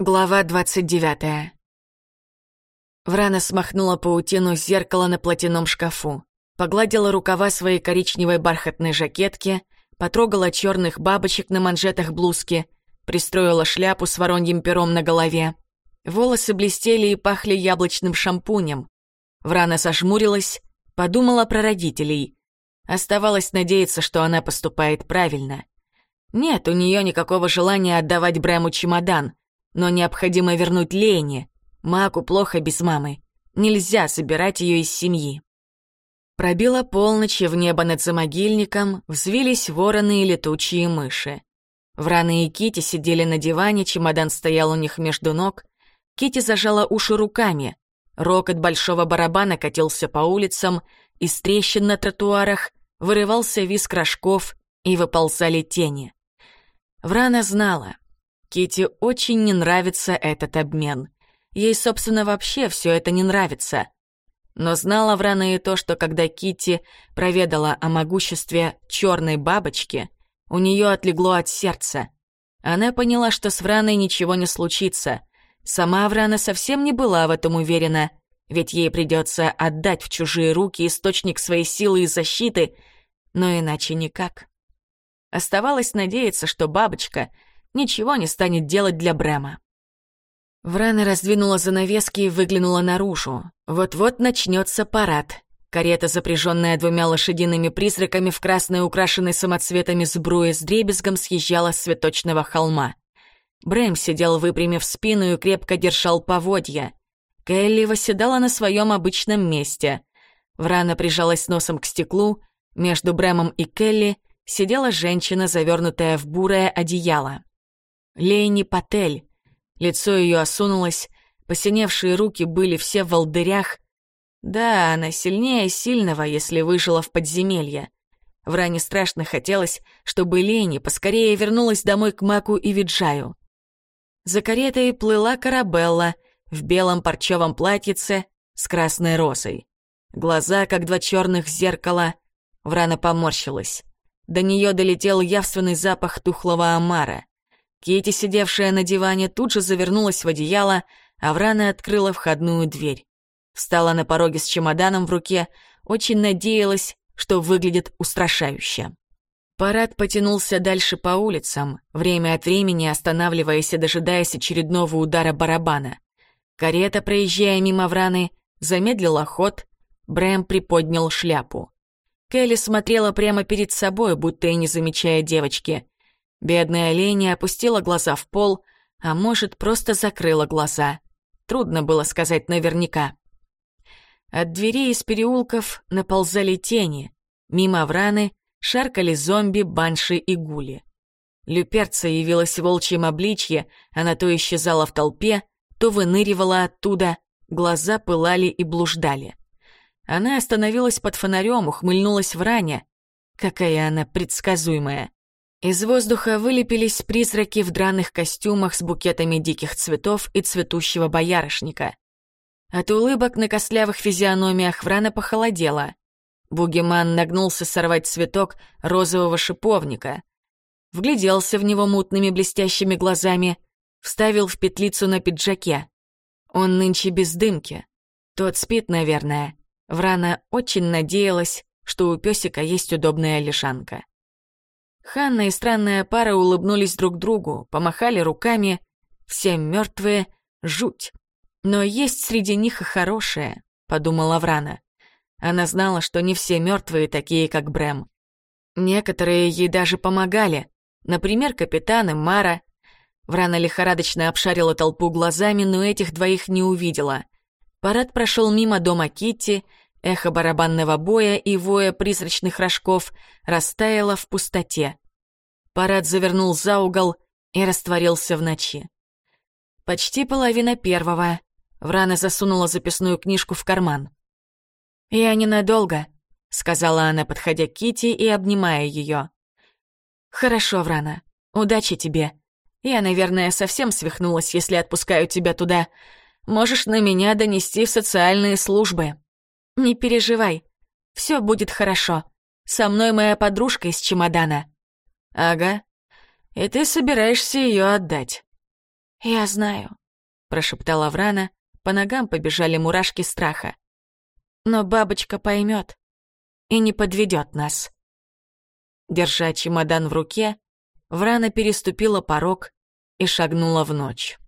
Глава 29. Врана смахнула паутину с зеркала на платяном шкафу, погладила рукава своей коричневой бархатной жакетки, потрогала черных бабочек на манжетах блузки, пристроила шляпу с вороньим пером на голове. Волосы блестели и пахли яблочным шампунем. Врана сожмурилась, подумала про родителей. Оставалось надеяться, что она поступает правильно. Нет, у нее никакого желания отдавать Брэму чемодан — но необходимо вернуть Лене. Маку плохо без мамы. Нельзя собирать ее из семьи. Пробила полночь, и в небо над замогильником взвились вороны и летучие мыши. Враны и Кити сидели на диване, чемодан стоял у них между ног. Кити зажала уши руками. Рокот большого барабана катился по улицам, из трещин на тротуарах вырывался виск рожков и выползали тени. Врана знала, Кити очень не нравится этот обмен. Ей, собственно, вообще все это не нравится. Но знала Врана и то, что когда Кити проведала о могуществе черной бабочки, у нее отлегло от сердца. Она поняла, что с Враной ничего не случится. Сама Врана совсем не была в этом уверена, ведь ей придется отдать в чужие руки источник своей силы и защиты, но иначе никак. Оставалось надеяться, что бабочка — ничего не станет делать для Брэма. Врана раздвинула занавески и выглянула наружу. Вот-вот начнется парад. Карета, запряженная двумя лошадиными призраками в красной, украшенной самоцветами сбруе с дребезгом, съезжала с цветочного холма. Брэм сидел, выпрямив спину и крепко держал поводья. Келли восседала на своем обычном месте. Врана прижалась носом к стеклу. Между Брэмом и Келли сидела женщина, завернутая в бурое одеяло. Лейни Патель. Лицо ее осунулось, посиневшие руки были все в волдырях. Да, она сильнее сильного, если выжила в подземелье. Вране страшно хотелось, чтобы Лейни поскорее вернулась домой к Маку и Виджаю. За каретой плыла Карабелла в белом парчевом платьице с красной розой. Глаза, как два черных зеркала. Врана поморщилась. До нее долетел явственный запах тухлого омара. Кити, сидевшая на диване, тут же завернулась в одеяло, а Врана открыла входную дверь. Встала на пороге с чемоданом в руке, очень надеялась, что выглядит устрашающе. Парад потянулся дальше по улицам, время от времени останавливаясь и дожидаясь очередного удара барабана. Карета, проезжая мимо Враны, замедлила ход, Брэм приподнял шляпу. Келли смотрела прямо перед собой, будто и не замечая девочки. Бедная Леня опустила глаза в пол, а может, просто закрыла глаза. Трудно было сказать наверняка. От дверей из переулков наползали тени. Мимо враны шаркали зомби, банши и гули. Люперца явилась в волчьем обличье, она то исчезала в толпе, то выныривала оттуда, глаза пылали и блуждали. Она остановилась под фонарем, ухмыльнулась в ране. Какая она предсказуемая. Из воздуха вылепились призраки в драных костюмах с букетами диких цветов и цветущего боярышника. От улыбок на костлявых физиономиях Врана похолодела. Бугеман нагнулся сорвать цветок розового шиповника. Вгляделся в него мутными блестящими глазами, вставил в петлицу на пиджаке. Он нынче без дымки. Тот спит, наверное. Врана очень надеялась, что у песика есть удобная лежанка. Ханна и странная пара улыбнулись друг другу, помахали руками. Все мертвые, жуть. Но есть среди них и хорошее, подумала Врана. Она знала, что не все мертвые такие, как Брэм. Некоторые ей даже помогали. Например, капитан и Мара. Врана лихорадочно обшарила толпу глазами, но этих двоих не увидела. Парад прошел мимо дома Китти, Эхо барабанного боя и воя призрачных рожков растаяло в пустоте. Парад завернул за угол и растворился в ночи. Почти половина первого. Врана засунула записную книжку в карман. «Я ненадолго», — сказала она, подходя к Кити и обнимая ее. «Хорошо, Врана. Удачи тебе. Я, наверное, совсем свихнулась, если отпускаю тебя туда. Можешь на меня донести в социальные службы». «Не переживай. Все будет хорошо. Со мной моя подружка из чемодана». «Ага. И ты собираешься ее отдать». «Я знаю», — прошептала Врана, по ногам побежали мурашки страха. «Но бабочка поймет и не подведет нас». Держа чемодан в руке, Врана переступила порог и шагнула в ночь.